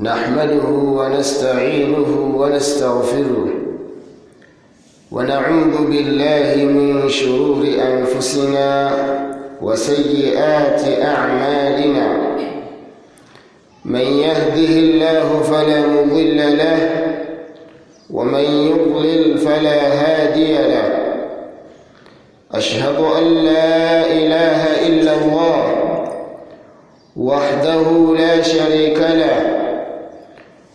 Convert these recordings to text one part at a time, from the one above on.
نحمده ونستعينه ونستغفره ونعوذ بالله من شرور أنفسنا وسيئات أعمالنا. من يهده الله فلا مضل له ومن يضلل فلا هادي له. أشهد أن لا إله إلا الله وحده لا شريك له.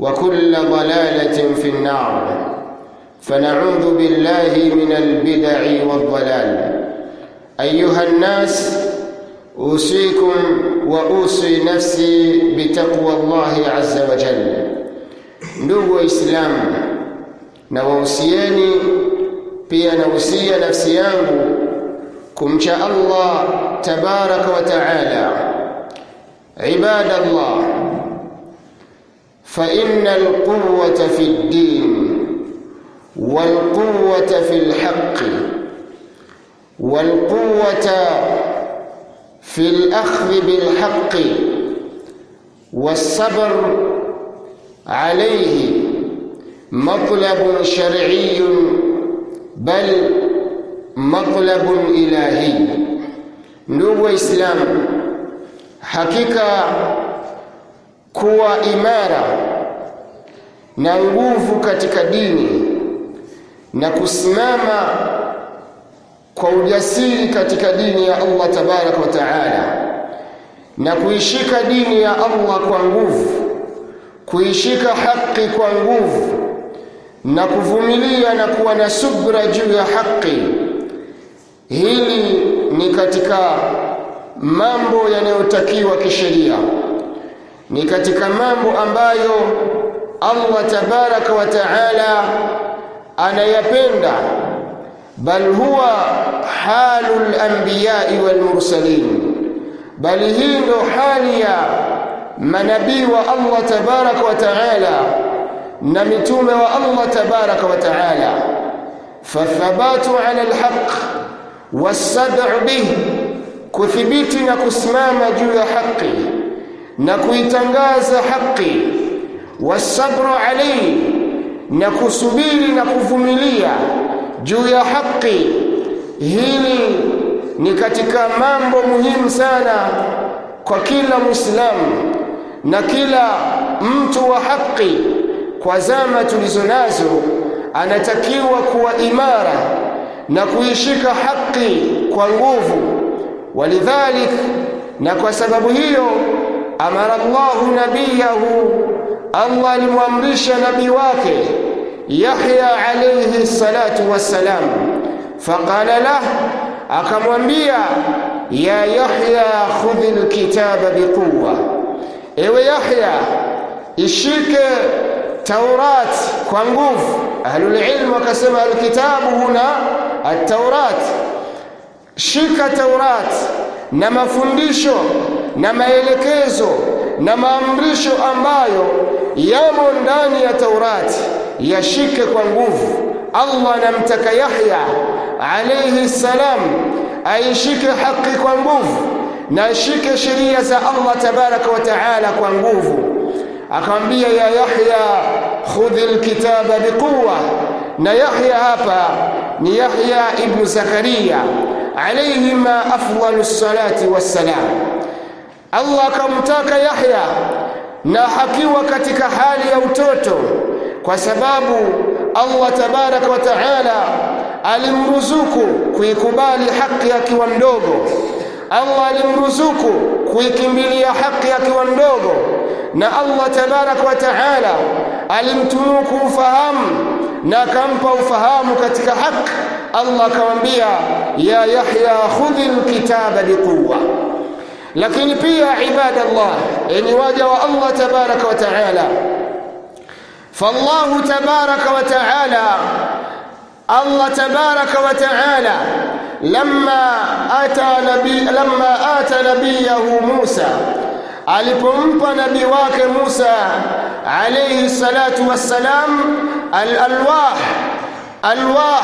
وكل ضلالة في النار. فنعوذ بالله من البدع والضلال. أيها الناس أوصيكم وأوصي نفسي بتقوى الله عز وجل. نو إسلام نوصياني بي نوصي كم شاء الله تبارك وتعالى. عباد الله فإن القوة في الدين والقوة في الحق والقوة في الأخذ بالحق والصبر عليه مطلب شرعي بل مطلب إلهي. ndugu waislamu hakika kuwa imara na nguvu katika dini na kusimama kwa ujasiri katika dini ya Allah tabaraka wa taala na kuishika dini ya Allah kwa nguvu kuishika haki kwa nguvu na kuvumilia na kuwa na subra juu ya haki. Hili ni katika mambo yanayotakiwa kisheria ni katika mambo ambayo Allah tabaraka wa taala anayapenda bal huwa halul anbiya'i wal mursalin bali hii ndo hali ya manabii wa Allah tabaraka wa taala na mitume wa Allah tabaraka wa taala fathabatu ala alhaq wasad'u bih kuthibiti na kusimama juu ya haki na kuitangaza haki wasabru alayhi na kusubiri na kuvumilia juu ya haki. Hili ni katika mambo muhimu sana kwa kila muislamu na kila mtu wa haki. Kwa zama tulizonazo anatakiwa kuwa imara na kuishika haki kwa nguvu. Walidhalik na kwa sababu hiyo أمر الله نبيه الله لمؤمرش نبي واكه يحيى عليه الصلاة والسلام. فقال له أكم وانبيا يا يحيى خذ الكتاب بقوة. ايو يحيى الشيك توراة كونغوف أهل العلم وكسم الكتاب هنا التوراة شيك توراة نما فنديشو. Na maelekezo na maamrisho ambayo yamo ndani ya Taurati yashike kwa nguvu. Allah anamtaka Yahya alayhi salam aishike haki kwa nguvu na ashike sheria za Allah tabaraka wa taala kwa nguvu. Akamwambia ya Yahya, khudhi alkitaba biquwa. Na Yahya hapa ni Yahya ibn Zakaria alayhima afdalu salati wassalam. Allah akamtaka Yahya na hakiwa katika hali ya utoto, kwa sababu Allah tabaraka wa taala alimruzuku kuikubali haki akiwa mdogo. Allah alimruzuku kuikimbilia haki akiwa mdogo, na Allah tabaraka wa taala alimtunuku ufahamu na akampa ufahamu katika haki. Allah akamwambia ya Yahya khudhi lkitaba biquwa. لكن بيا عباد الله يعني واجه الله تبارك وتعالى. فالله تبارك وتعالى الله تبارك وتعالى لما آتى نبي لما اتى نبيه موسى. على الفمط نبي واك موسى عليه الصلاة والسلام الألواح الالواح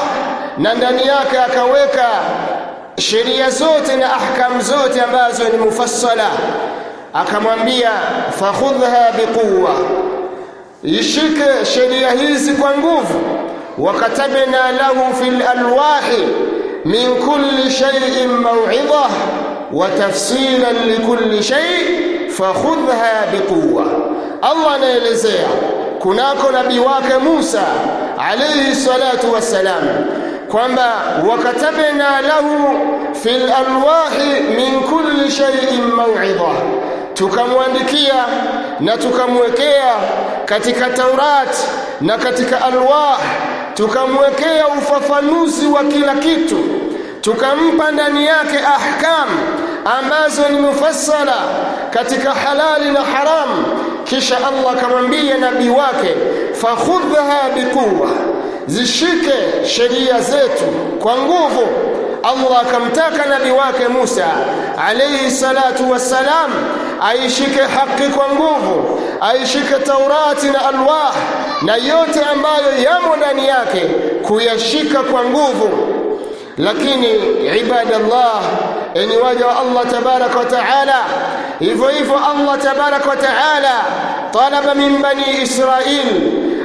ندنياك اكويكا sheria zote na ahkam zote ambazo ni mufassala. Akamwambia fakhudha biquwa ishike sheria hizi kwa nguvu. Wakatabna lahu fi alwahi min kulli shay'in maw'idha wa tafsilan likulli shay' fakhudha biquwa Allah anaelezea kunako nabii wake Musa alayhi salatu wassalam kwamba wakatabna lahu fil alwahi min kulli shay'in maw'idha tukamwandikia na tukamwekea katika Taurat na katika alwah tukamwekea ufafanuzi wa kila kitu tukampa ndani yake ahkam ambazo ni mufassala katika halali na haramu kisha Allah akamwambia nabii wake fakhudhha biquwa zishike sheria zetu kwa nguvu. Allah akamtaka nabii wake Musa alayhi salatu wassalam aishike haki kwa nguvu aishike Taurati na alwah na yote ambayo yamo ndani yake kuyashika kwa nguvu. Lakini ibadallah enyi waja wa Allah tabaraka wa taala hivyo hivyo Allah tabaraka wa taala talaba min bani Israil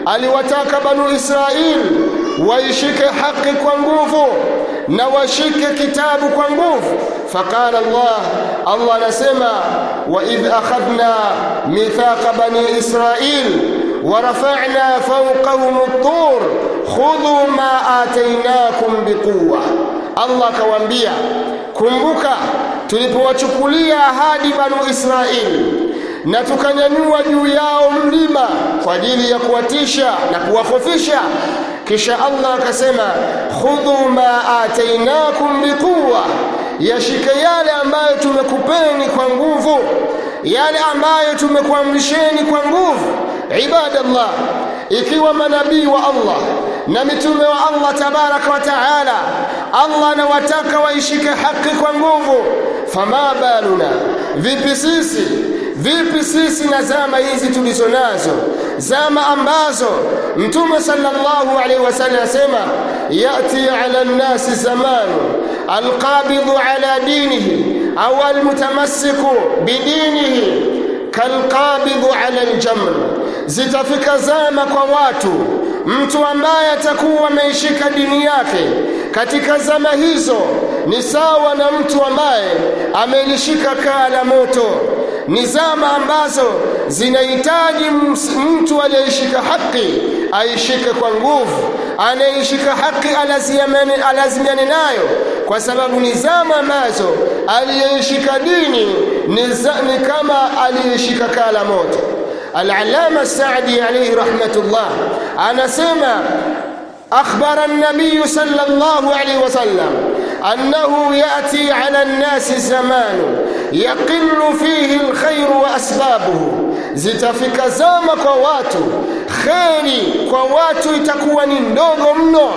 aliwataka banu Israil waishike haki kwa nguvu na washike kitabu kwa nguvu faqala Allah Allah anasema wa idh akhadna mithaqa bani Israil ورفعنا فوقهم الطور خذوا ما آتيناكم بقوة الله كوانبيا kumbuka tulipowachukulia ahadi banu Israeli na tukanyanyua juu yao mlima kwa ajili ya kuwatisha na kuwahofisha kisha Allah akasema khudhu ma atainakum biquwa yashike yale ambayo tumekupeni kwa nguvu yale ambayo tumekuamrisheni kwa nguvu ibadallah. Ikiwa manabii wa Allah na mitume wa Allah tabaraka wa taala Allah anawataka waishike haki kwa nguvu fama baluna? Vipi sisi vipi sisi na zama hizi tulizo nazo? Zama ambazo mtume sallallahu alaihi wasallam asema yati ala nnasi zamanu alqabidhu ala dinihi au almutamassiku bidinihi kalqabidhu ala aljamr. Zitafika zama kwa watu mtu ambaye atakuwa ameishika dini yake katika zama hizo ni sawa na mtu ambaye amelishika kaa la moto ni zama ambazo zinahitaji mtu aliyeshika haki aishike kwa nguvu anayeshika haki alazimiane, nayo kwa sababu ni zama ambazo aliyeshika dini ni kama aliyeshika kaa la moto العلامة السعدي عليه رحمة الله أنا سمع أخبر النبي صلى الله عليه وسلم أنه يأتي على الناس زمان yaqillu fihi alkhairu wa asbabuhu, zitafika zama kwa watu, kheri kwa watu itakuwa ni ndogo mno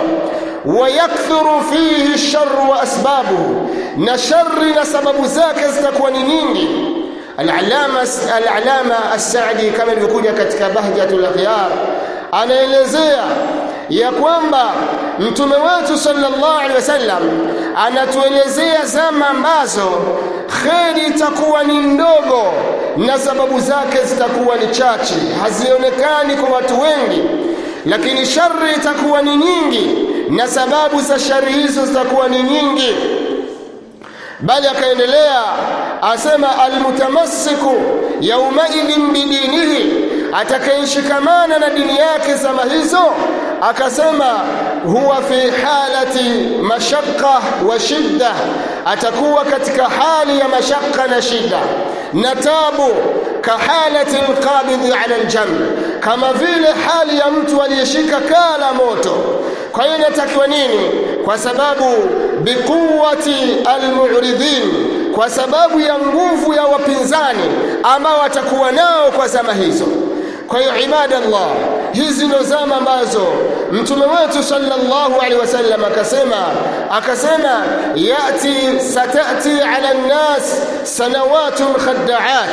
wayakthuru fihi sharru wa asbabuhu, na shari na sababu zake zitakuwa ni nyingi. Al-Alama As-Saadi kama ilivyokuja katika Bahjatul Akhyar anaelezea ya kwamba mtume wetu sallallahu alaihi wasallam anatuelezea zama ambazo kheri itakuwa ni ndogo na sababu zake zitakuwa ni chache. Hazionekani kwa watu wengi lakini shari itakuwa ni nyingi na sababu za shari hizo zitakuwa ni nyingi. Bali akaendelea asema almutamassiku yaumaidhin bidinihi atakayeshikamana na dini yake zama hizo akasema huwa fi halati mashaqqa wa shidda atakuwa katika hali ya mashaka na shida na tabu kahalati lqabidhi ala aljamr kama vile hali ya mtu aliyeshika kaa la moto. Kwa hiyo inatakiwa nini? Kwa sababu biquwati almu'ridin kwa sababu ya nguvu ya wapinzani ambao watakuwa nao kwa zama hizo kwa hiyo ibadallah hizi ndo zama ambazo mtume wetu sallallahu alaihi wasallam akasema akasema yati satati ala nnas sanawatun khaddaat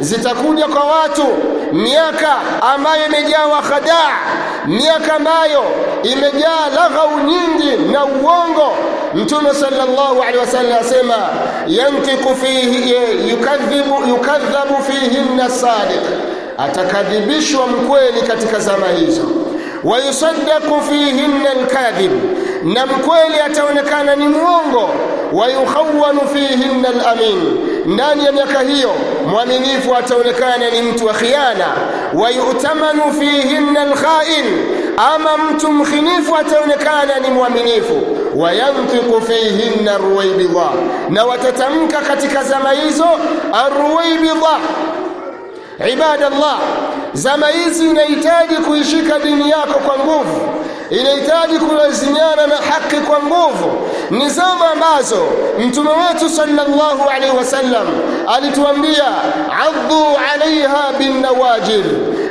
zitakuja kwa watu miaka ambayo imejawa khadaa miaka ambayo imejaa laghau nyingi na uongo mtume sallallahu alaihi wasallam asema yantiku fihi yukadhibu yukadhabu fihinna sadiq atakadhibishwa mkweli katika zama hizo wayusaddaqu fihinna alkadhib na mkweli ataonekana ni muongo wayukhawwanu fihinna alamin ndani ya miaka hiyo mwaminifu ataonekana ni mtu wa khiana wayutamanu fihinna alkhain ama mtu mkhinifu ataonekana ni mwaminifu wayantiqu fihinna arruwaybidha na watatamka katika zama hizo arruwaybidha ibadallah zama hizi inahitaji kuishika dini yako kwa nguvu. Inahitaji kulazimiana na haki kwa nguvu. Ni zama ambazo mtume wetu sallallahu alaihi wasallam alituambia addu alaiha binawajil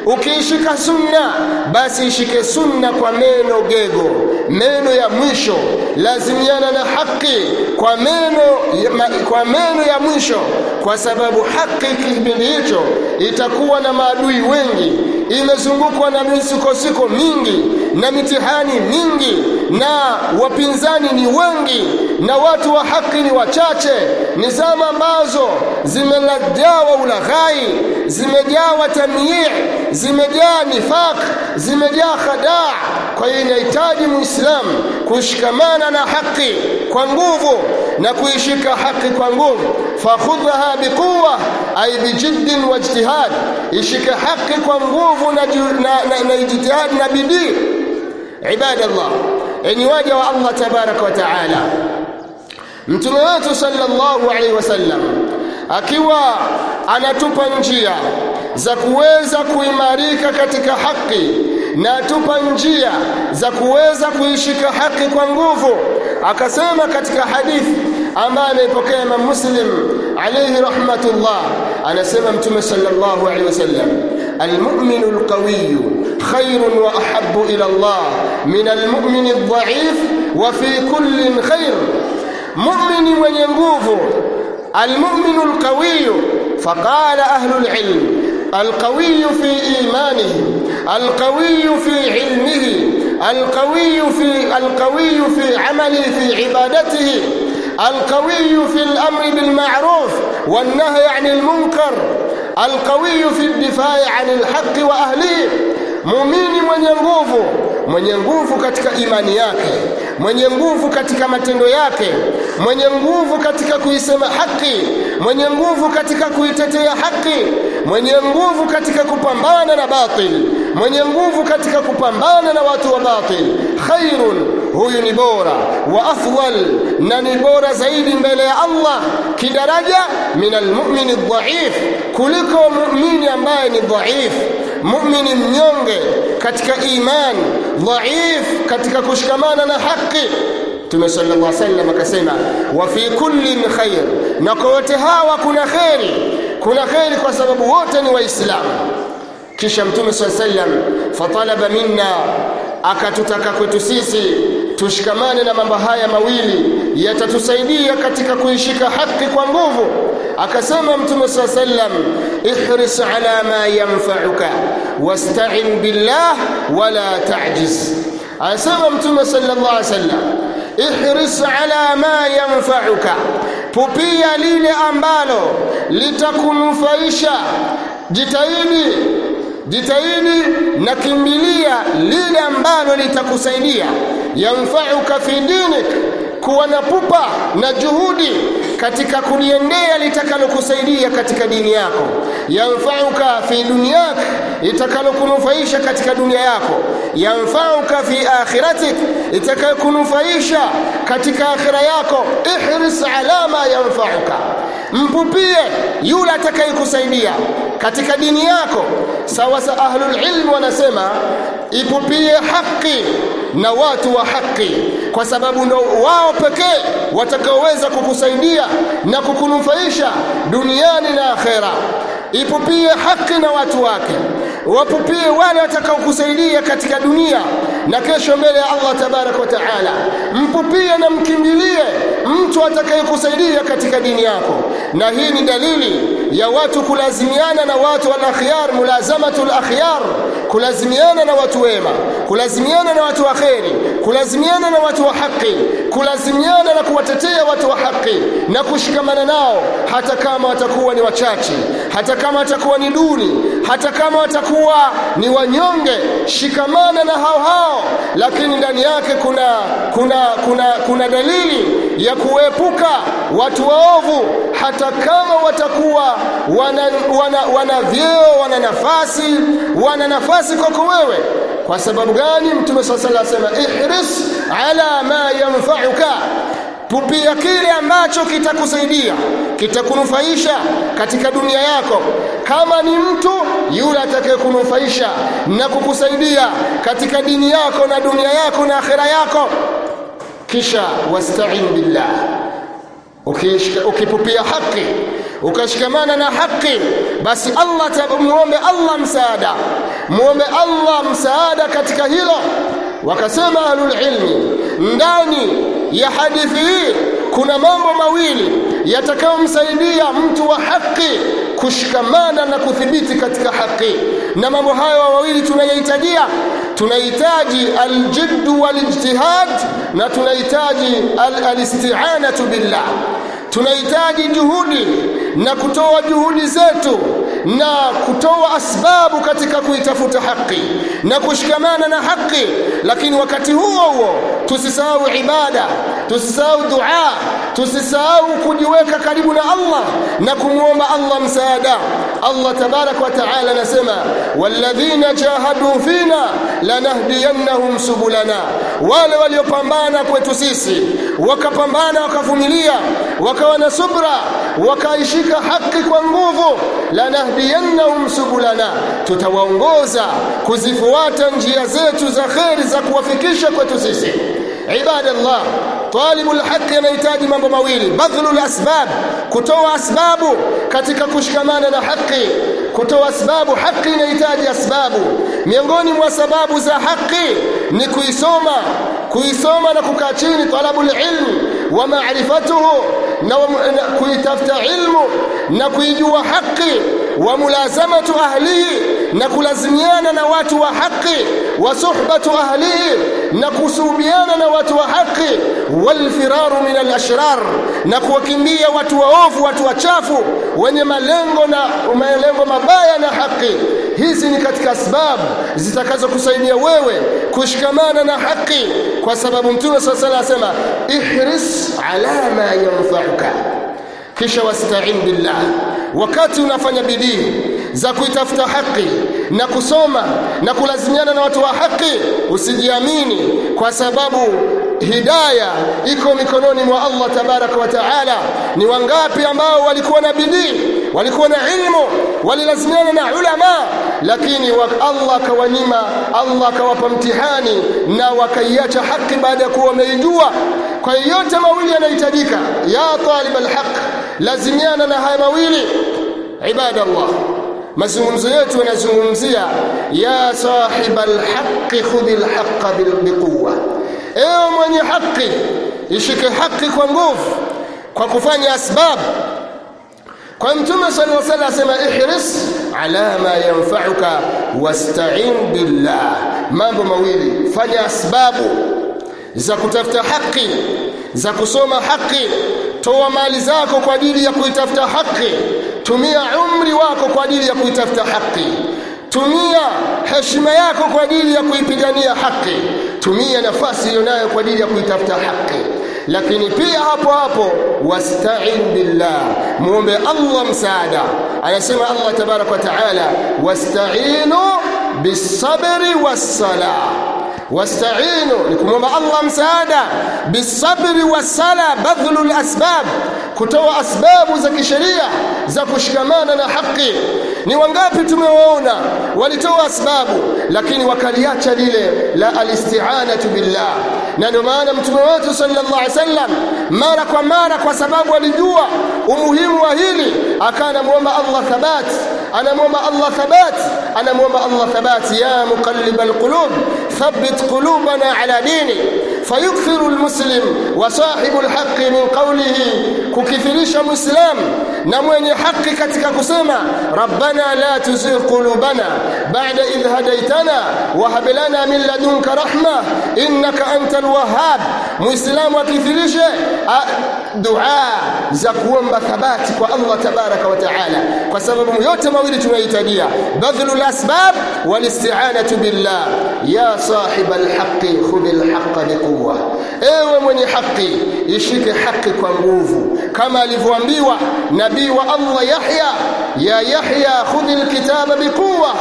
ukiishika sunna basi ishike sunna kwa meno gego meno ya mwisho lazimiana na haki kwa meno kwa meno ya mwisho kwa sababu haki kipindi hicho itakuwa na maadui wengi. Imezungukwa na misukosuko mingi na mitihani mingi na wapinzani ni wengi na watu wa haki ni wachache. Ni zama ambazo zimejawa ulaghai zimejawa tamyii zimejaa nifaq zimejaa khadaa. Kwa hiyo inahitaji muislamu kushikamana na haki kwa nguvu na kuishika haki kwa nguvu fakhudhaha biquwa ay bijiddin wajtihad ishike haki kwa nguvu na, na, na, na ijtihad na bidii. Ibadallah enyi waja wa Allah tabaraka wa taala mtume wetu sallallahu alaihi wasallam akiwa anatupa njia za kuweza kuimarika katika haki na atupa njia za kuweza kuishika haki kwa nguvu akasema katika hadithi ambayo ameipokea Imam Muslim alayhi rahmatullah anasema mtume sallallahu alayhi wasallam المؤمن القوي خير واحب إلى الله من المؤمن الضعيف وفي كل خير مؤمن mwenye nguvu المؤمن القوي فقال أهل العلم القوي في ايمانه القوي في علمه القوي في القوي في عمله في عبادته القوي في الامر بالمعروف والنهي عن المنكر القوي في الدفاع عن الحق واهله muumini mwenye nguvu mwenye nguvu katika imani yake mwenye nguvu katika matendo yake mwenye nguvu katika kuisema haki mwenye nguvu katika kuitetea haki mwenye nguvu katika kupambana na batil mwenye nguvu katika kupambana na watu wa batil. Khairun huyu ni bora. Wa afdal na ni bora zaidi mbele ya Allah. Kidaraja min almu'min adh-dha'if kuliko mu'mini ambaye ni dhaif. Mu'mini mnyonge katika iman dhaif katika kushikamana na haki. Mtume sallallahu alaihi wasallam akasema wa fi kullin khair. Na kwa wote hawa kuna kheri. Kuna kheri kwa sababu wote ni waislamu kisha Mtume sallallahu sallam fatalaba minna akatutaka kwetu sisi tushikamane na mambo haya mawili yatatusaidia katika kuishika haki kwa nguvu. Akasema mtume saa sallam ihris ala ma yanfauka wasta'in billah wala ta'jiz. Anasema mtume sallallahu alaihi wasallam ihris ala ma yanfauka pupia lile ambalo litakunufaisha. Jitahidi jitahidi na kimbilia lile ambalo litakusaidia. Yanfauka fi dinik kuwa na pupa na juhudi katika kuliendea litakalokusaidia katika dini yako. Yanfauka fi dunyak itakalokunufaisha katika dunia yako. Yanfauka fi akhiratik itakayokunufaisha katika akhira yako. Ihris ala ma yanfauka. Mpupie yule atakayekusaidia katika dini yako sawa sa ahlul ilm wanasema ipupie haki na watu wa haki kwa sababu ndo wao pekee watakaoweza kukusaidia na kukunufaisha duniani na akhera. Ipupie haki na watu wake wapupie wale watakaokusaidia katika dunia na kesho mbele ya Allah tabaraka wa taala. Mpupie na mkimbilie mtu atakayekusaidia katika dini yako. Na hii ni dalili ya watu kulazimiana na watu wal akhyar lakhyar, akhyar kulazimiana na watu wema kulazimiana na watu wa kheri kulazimiana na watu wa haki kulazimiana na kuwatetea watu wa haki na kushikamana nao hata kama watakuwa ni wachache hata kama watakuwa ni duni hata kama watakuwa ni wanyonge shikamana na hao hao lakini ndani yake kuna kuna kuna kuna dalili ya kuepuka watu waovu. Hata kama watakuwa wana, wana, wana vyeo wana nafasi wana nafasi kwako wewe. Kwa sababu gani? Mtume saa alayhi asema ihris ala ma yanfauka. Pupia kile ambacho kitakusaidia kitakunufaisha katika dunia yako. Kama ni mtu yule atakayekunufaisha na kukusaidia katika dini yako na dunia yako na akhera yako. Kisha wasta'in billah. Ukipupia haki ukashikamana na haki basi Allah muombe Allah msaada. Muombe Allah msaada katika hilo. Wakasema ahlul ilmi ndani ya hadithi hii kuna mambo mawili yatakayomsaidia mtu wa haki kushikamana na kuthibiti katika haki. Na mambo hayo mawili tunayahitajia. Tunahitaji aljiddu walijtihad na tunahitaji alisti'anatu billah. Tunahitaji juhudi na kutoa juhudi zetu na kutoa asbabu katika kuitafuta haki na kushikamana na haki. Lakini wakati huo huo tusisahau ibada tusisahau dua tusisahau kujiweka karibu na Allah na kumwomba Allah msaada. Allah tabarak wa taala anasema walladhina jahadu fina lanahdiyannahum subulana. Wale waliopambana kwetu sisi wakapambana wakavumilia wakawa na subra wakaishika haki kwa nguvu lanahdiyannahum subulana. Tutawaongoza kuzifuata njia zetu za kheri za kuwafikisha kwetu sisi. Ibadallah talibu lhaqi anahitaji mambo mawili. Badhlu asbab kutoa asbabu katika kushikamana na haki. Kutoa asbabu haki inahitaji asbabu. Miongoni mwa sababu za haki ni kuisoma. Kuisoma na kukaa chini talabu ilm wa ma'rifatuhu na kuitafuta ilmu na kuijua haki wa mulazamatu ahlihi na kulazimiana na watu wa haki wa suhbatu ahlihi na kusuhubiana na watu wa haki walfiraru min alashrar na kuwakimbia watu waovu watu wachafu wenye malengo na malengo mabaya na haki hizi ni katika sababu zitakazokusaidia wewe kushikamana na haki kwa sababu mtume swalla sallam asema ihris ala ma yanfa'uka kisha wasta'in billah. Wakati unafanya bidii za kuitafuta haki na kusoma na kulazimiana na watu wa haki usijiamini kwa sababu hidaya iko mikononi mwa Allah tabaraka wa taala. Ni wangapi ambao walikuwa na bidii walikuwa na ilmu walilazimiana na ulama lakini Allah akawanyima Allah akawapa mtihani na wakaiacha haki baada ya kuwa wameijua. Kwa hiyo yote mawili yanahitajika. Ya talib alhaq lazimiana na haya mawili. Ibadallah. Mazungumzo yetu yanazungumzia ya sahib alhaq khudh alhaq biquwa ewe mwenye haki ishike haki kwa nguvu kwa kufanya asbab kwa mtume sallallahu alaihi wasallam asema ihris ala ma yanfa'uka wasta'in billah. Mambo mawili. Fanya sababu za kutafuta haki za kusoma haki. Toa mali zako kwa ajili ya kuitafuta haki. Tumia umri wako kwa ajili ya kuitafuta haki. Tumia heshima yako kwa ajili ya kuipigania haki. Tumia nafasi iliyonayo kwa ajili ya kuitafuta haki lakini pia hapo hapo wasta'in billah. Muombe Allah msaada. Anasema Allah tabarak wa taala wasta'inu bisabri was-salah. Wasta'inu ni kumwomba Allah msaada. Bisabri wassala badhlu asbab. Kutoa asbabu za kisheria za kushikamana na haki. Ni wangapi tumewaona walitoa asbabu lakini wakaliacha lile la alisti'anatu billah na ndio maana mtume wetu sallallahu alaihi wasallam mara kwa mara kwa sababu alijua umuhimu wa hili akanamuomba Allah thabat anamwomba Allah thabat anamwomba Allah thabat ya muqallibal qulub thabbit qulubana ala dini فيكثر المسلم وصاحب الحق من قوله kukithirisha muislam na mwenye haki katika kusema rabbana la tuzigh qulubana ba'da idh hadaytana wa hab lana min ladunka rahma innaka antal wahhab. Muislamu akithirishe dua za kuomba thabati kwa Allah tabaraka wa taala. Kwa sababu yote mawili tunahitajia badhlul asbab wal isti'anatu billah. Ya sahib al haqqi khudh al haqqa biquwwa ewe mwenye haki ishike haki kwa nguvu كما لفوانبيوة نبيوة الله يحيى. يا يحيى خذ الكتاب بقوة.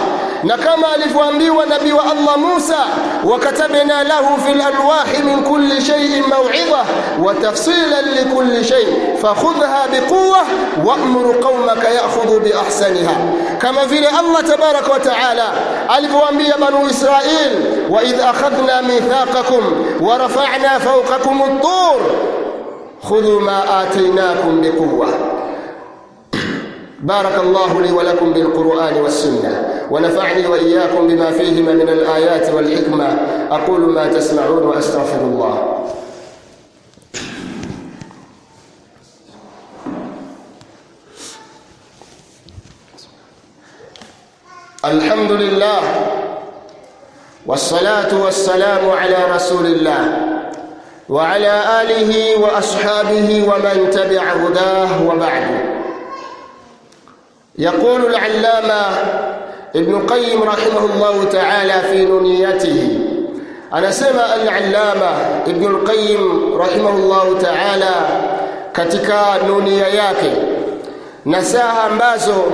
نكما لفوانبيوة نبيوة الله موسى. وكتبنا له في الألواح من كل شيء موعظة. وتفصيلا لكل شيء فخذها بقوة وأمر قومك يأخذ بأحسنها. كما في الله تبارك وتعالى الفوانبيوة بنو إسرائيل وإذ أخذنا ميثاقكم ورفعنا فوقكم الطور. خذوا ما آتيناكم بقوة. بارك الله لي ولكم بالقرآن والسنة ونفعني وإياكم بما فيهما من الآيات والحكمة. أقول ما تسمعون وأستغفر الله. الحمد لله والصلاة والسلام على رسول الله. وعلى آله وأصحابه ومن تبع هداه وبعد. يقول العلامة ابن قيم رحمه الله تعالى في نونيته أنا سمع العلامة ابن القيم رحمه الله تعالى katika nunia yake nasaha ambazo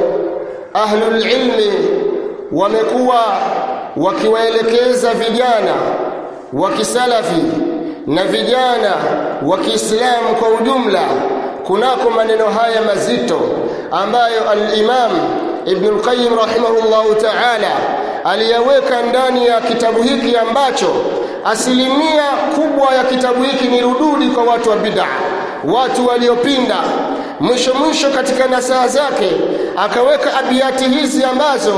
ahlul ilmi wamekuwa wakiwaelekeza vijana wa na vijana wa Kiislamu kwa ujumla kunako maneno haya mazito ambayo al-Imam Ibn al-Qayyim rahimahullahu ta'ala aliyaweka ndani ya kitabu hiki ambacho asilimia kubwa ya kitabu hiki ni rududi kwa watu wa bid'a watu waliopinda. Mwisho mwisho katika nasaha zake akaweka abiati hizi ambazo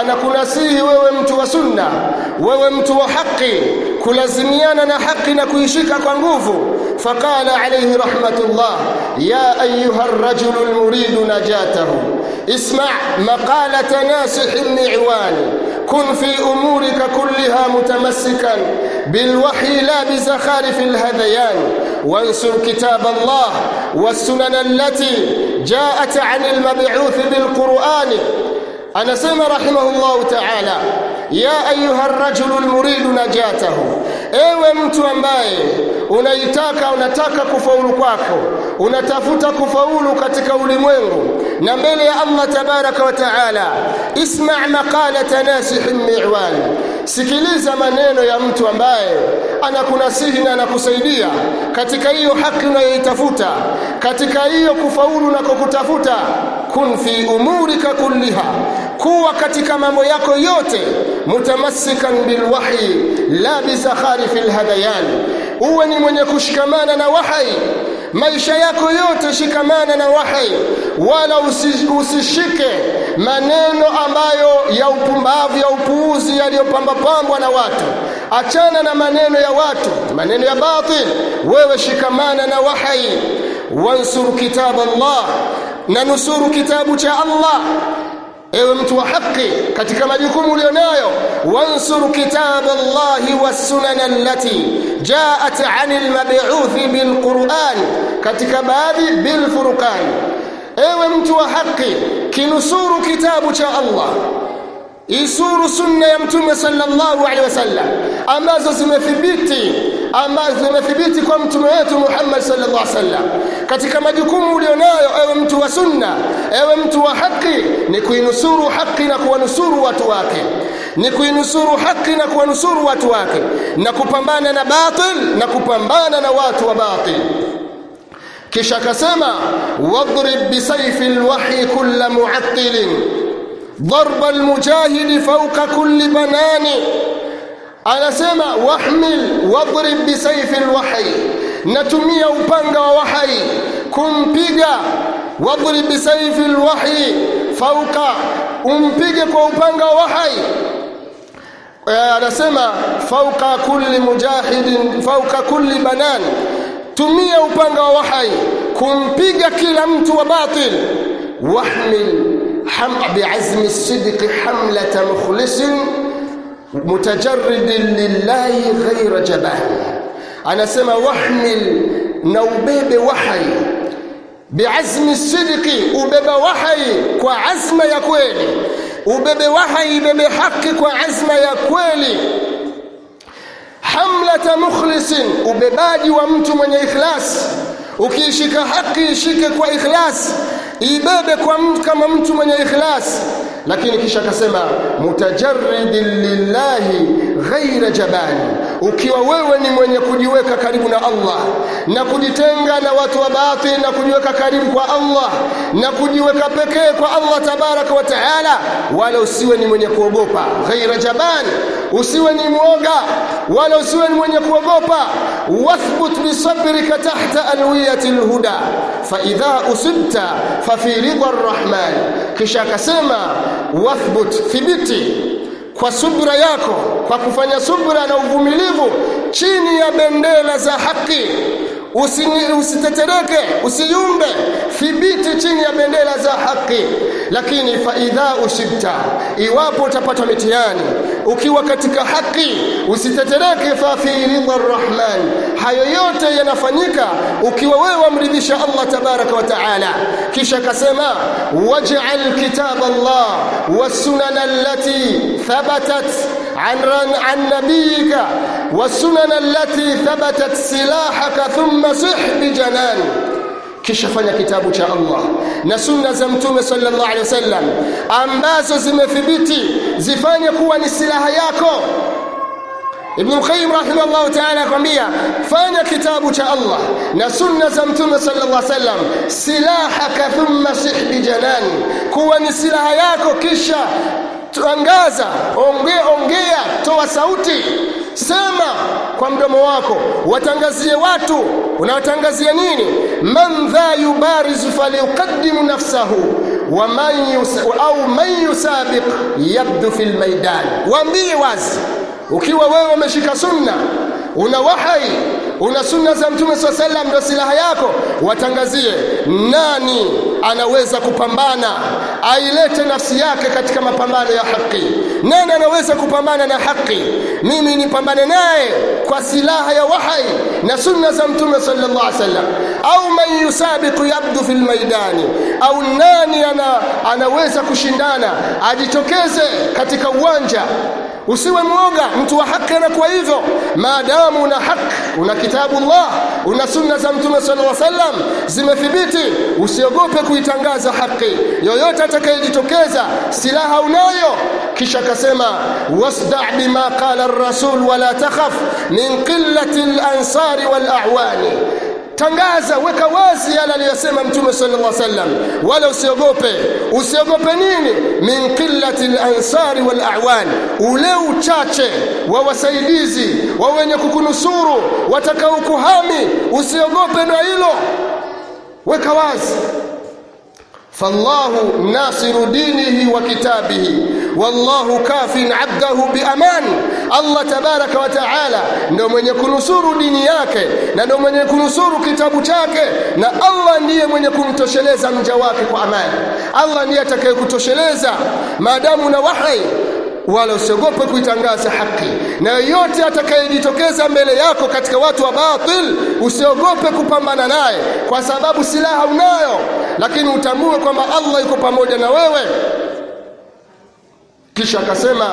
anakunasihi wewe mtu wa sunna wewe mtu wa haki haki na kuishika kwa nguvu. Faqala alayhi rahmatullah ya ayuha ar-rajulu al-muridu najatahu isma' maqalata nasih mi'wani كن في أمورك كلها متمسكا بالوحي لا بزخارف الهذيان وانصر كتاب الله والسنن التي جاءت عن المبعوث بالقرآن أنا سمى رحمه الله تعالى يا أيها الرجل المريد نجاته ewe mtu ambaye unaitaka unataka kufaulu kwako unatafuta kufaulu katika ulimwengu na mbele ya Allah tabaraka wa taala isma' maqalata nasihin mi'wan sikiliza maneno ya mtu ambaye anakunasihi na anakusaidia katika hiyo haki unayoitafuta katika hiyo kufaulu na kukutafuta kun fi umurika kulliha kuwa katika mambo yako yote mutamassikan bilwahyi la bisakharifi lhadayan uwe ni mwenye kushikamana na wahai maisha yako yote shikamana na wahi wala usishike maneno ambayo ya upumbavu ya upuuzi yaliyopambapambwa na watu. Achana na maneno ya watu maneno ya batil. Wewe shikamana na wahai wansuru kitab Allah na nusuru kitabu cha Allah ewe mtu wa haki katika majukumu ulionayo wansur kitab Allah was-sunan allati jaat 'anil mab'uth bil Qur'an katika baadhi bil Furqan ewe mtu wa haki kinusuru kitabu cha Allah isuru sunna ya mtume sallallahu alaihi wasallam ambazo zimethibiti ambazo zimethibiti kwa mtume wetu Muhammad sallallahu alaihi wasallam katika majukumu ulionayo ewe mtu wa sunna ewe mtu wa haki ni kuinusuru haki na kuwanusuru watu wake ni kuinusuru haki na kuwanusuru watu wake na kupambana na batil na kupambana na watu wa batil kisha akasema wadrib bisayfi alwahyi kull mu'attil ضرب المجاهد فوق كل بنان anasema wahmil wadrib bisayfi alwahi natumia upanga wa wahai kumpiga. Wadrib bisayfi alwahi fauka. Umpige kwa upanga wa wahai. Eh, anasema fauka kulli mujahidin fauka kulli banan. Tumia upanga wa wahai kumpiga kila mtu wa batil. Wahmil ham bi'azmi as-sidq hamlata mukhlisin mutajarridin lillahi ghaira jabahi. Anasema wahmil na ubebe wahai. Biazmi sidiki ubeba wahai kwa azma ya kweli. Ubebe wahai ibebe haki kwa azma ya kweli. Hamlata mukhlisin ubebaji wa mtu mwenye ikhlas. Ukiishika haki ishike kwa ikhlas ibebe kwa mtu kama mtu mwenye ikhlas. Lakini kisha akasema mutajarridin lillahi ghaira jabani ukiwa wewe ni mwenye kujiweka karibu na Allah na kujitenga na watu wa batil na kujiweka karibu kwa Allah na kujiweka pekee kwa Allah tabaraka wa taala wala usiwe ni mwenye kuogopa. Ghaira jabani usiwe ni mwoga wala usiwe ni mwenye kuogopa. Wathbut bisabrika tahta alwiyati alhuda fa idha usibta fa fi ridha arrahman. Kisha akasema wathbut thibiti kwa subra yako kwa kufanya subra na uvumilivu chini ya bendera za haki Usitetereke usiyumbe. Thibiti chini ya bendera za haki. Lakini faidha ushibta iwapo utapata mitihani ukiwa katika haki usitetereke. Fafi ridha rrahman hayo yote yanafanyika ukiwa wewe wamridhisha Allah tabaraka wa taala. Kisha akasema waj'al kitab Allah was-sunan allati thabatat عن عن نبيك والسنن التي ثبتت سلاحك ثم صح بجنان kisha fanya kitabu cha Allah na sunna za mtume sallallahu alaihi wasallam ambazo zimethibiti zifanye kuwa ni silaha yako Ibn Qayyim rahimahullah ta'ala akwambia fanya kitabu cha Allah na sunna za mtume sallallahu alaihi wasallam silahaka thumma sih bijanani kuwa ni silaha yako kisha tangaza ongea ongea toa sauti. Sema kwa mdomo wako watangazie watu. Unawatangazia nini? Man dha yubarizu falyuqaddimu nafsahu wa man au man yusabiq yabdu fil maidan waambie wazi ukiwa wewe umeshika sunna una wahai una sunna za mtume swalla sallam ndo silaha yako? Watangazie nani anaweza kupambana ailete nafsi yake katika mapambano ya haki. Nani anaweza kupambana na haki? Mimi nipambane naye kwa silaha ya wahai na sunna za mtume sallallahu alaihi wasallam. Au man yusabiqu yabdu fil maidani au nani ana, anaweza kushindana ajitokeze katika uwanja usiwe mwoga mtu wa haki anakuwa hivyo. Maadamu una haki una kitabu Allah una sunna za mtume sallallahu alaihi wasallam zimethibiti. Usiogope kuitangaza haki. Yoyote atakayejitokeza silaha unayo. Kisha akasema wasda bima qala ar-rasul wala takhaf min qillati al-ansari wal-a'wani tangaza weka wazi yale aliyosema mtume sallallahu alaihi wasallam. Wala usiogope. Usiogope nini? Min qillati al-ansari wal a'wan ule uchache wa wasaidizi wa wenye kukunusuru watakao kuhami. Usiogope na hilo. Weka wazi. Fallahu nasiru dinihi wa kitabihi. والله kafin abdahu بامان allah tabaraka وتعالى ndo ndio mwenye kunusuru dini yake na ndio mwenye kunusuru kitabu chake na allah ndiye mwenye kumtosheleza mja wake kwa amani. Allah ndiye atakayekutosheleza maadamu na wahai wala usiogope kuitangaza haki. Na yote atakayejitokeza mbele yako katika watu wa batil usiogope kupambana naye kwa sababu silaha unayo. Lakini utambue kwamba allah yuko pamoja na wewe kisha akasema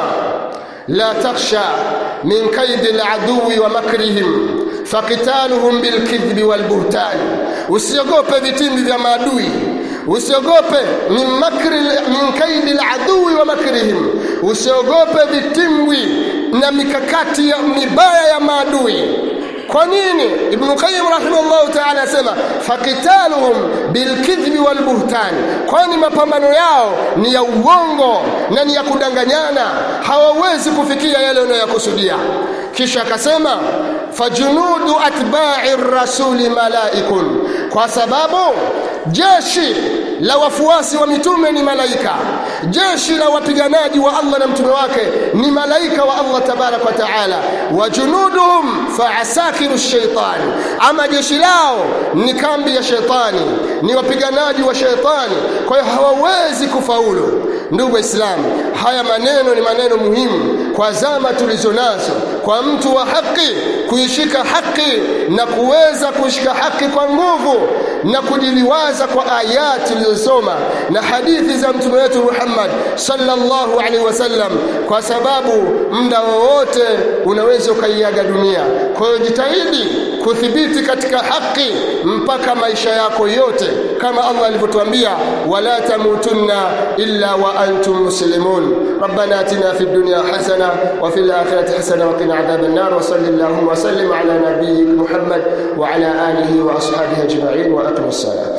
la takhsha min kaidi aladui wa makrihim faqitaluhum bilkidhbi walbuhtani usiogope vitimbi vya maadui usiogope min makri min kaidi aladui wa makrihim usiogope vitimbwi na mikakati ya mibaya ya maadui kwa nini? Ibn qayyim rahimahullah ta'ala asema faqitaluhum bilkidhbi walbuhtan kwani mapambano yao ni ya uongo na ni ya kudanganyana? Hawawezi kufikia yale wanayokusudia kisha akasema fajunudu atba'i rasuli malaikun. Kwa sababu jeshi la wafuasi wa mitume ni malaika. Jeshi la wapiganaji wa Allah na mtume wake ni malaika wa Allah tabarak wa taala. Wa junuduhum fa'asakiru shaitan ama jeshi lao ni kambi ya shaitani ni wapiganaji wa shaitani. Kwa hiyo hawawezi kufaulu. Ndugu waislamu haya maneno ni maneno muhimu kwa zama tulizonazo kwa mtu wa haki kuishika haki na kuweza kushika haki kwa nguvu na kujiliwaza kwa ayati tulizosoma na hadithi za mtume wetu Muhammad sallallahu alaihi wasallam kwa sababu muda wowote unaweza ukaiaga dunia. Kwa hiyo jitahidi kuthibiti katika haki mpaka maisha yako yote kama Allah alivyotuambia wala tamutunna illa wa antum muslimun ربنا اتنا في الدنيا حسنه وفي الاخره حسنه وقنا عذاب النار وصل اللهم وسلم على نبيك محمد وعلى اله واصحابه اجمعين واقم الصلاه